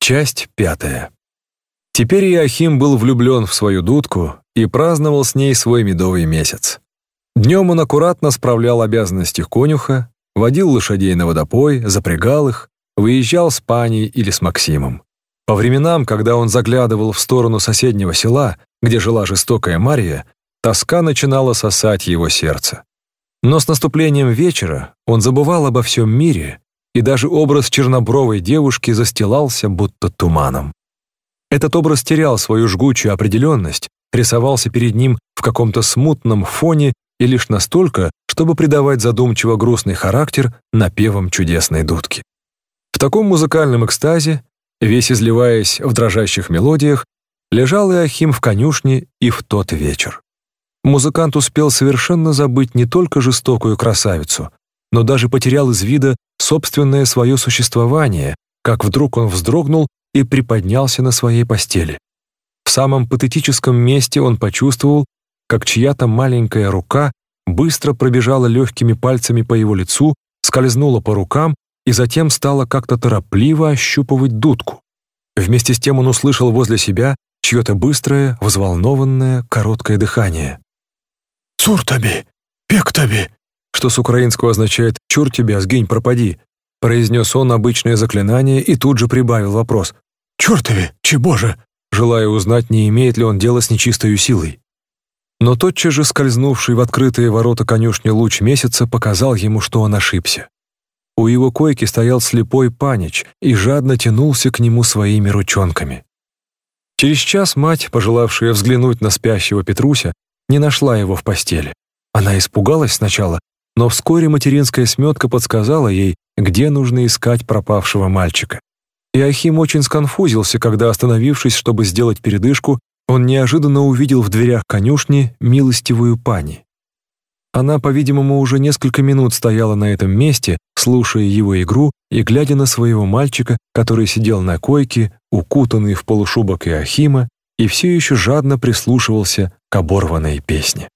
Часть пятая. Теперь Иохим был влюблен в свою дудку и праздновал с ней свой медовый месяц. Днем он аккуратно справлял обязанности конюха, водил лошадей на водопой, запрягал их, выезжал с паней или с Максимом. По временам, когда он заглядывал в сторону соседнего села, где жила жестокая Мария, тоска начинала сосать его сердце. Но с наступлением вечера он забывал обо всем мире, и даже образ чернобровой девушки застилался будто туманом. Этот образ терял свою жгучую определенность, рисовался перед ним в каком-то смутном фоне и лишь настолько, чтобы придавать задумчиво грустный характер напевам чудесной дудки. В таком музыкальном экстазе, весь изливаясь в дрожащих мелодиях, лежал Иохим в конюшне и в тот вечер. Музыкант успел совершенно забыть не только жестокую красавицу, но даже потерял из вида собственное свое существование, как вдруг он вздрогнул и приподнялся на своей постели. В самом патетическом месте он почувствовал, как чья-то маленькая рука быстро пробежала легкими пальцами по его лицу, скользнула по рукам и затем стала как-то торопливо ощупывать дудку. Вместе с тем он услышал возле себя чье-то быстрое, взволнованное, короткое дыхание. «Цур тебе! Пек тебе!» что с украинского означает «чур тебя, сгинь, пропади», произнес он обычное заклинание и тут же прибавил вопрос. «Чертове, боже, желая узнать, не имеет ли он дело с нечистой силой. Но тотчас же скользнувший в открытые ворота конюшни луч месяца показал ему, что он ошибся. У его койки стоял слепой панич и жадно тянулся к нему своими ручонками. Через час мать, пожелавшая взглянуть на спящего Петруся, не нашла его в постели. Она испугалась сначала, но вскоре материнская сметка подсказала ей, где нужно искать пропавшего мальчика. Иохим очень сконфузился, когда, остановившись, чтобы сделать передышку, он неожиданно увидел в дверях конюшни милостивую пани. Она, по-видимому, уже несколько минут стояла на этом месте, слушая его игру и глядя на своего мальчика, который сидел на койке, укутанный в полушубок Иохима, и все еще жадно прислушивался к оборванной песне.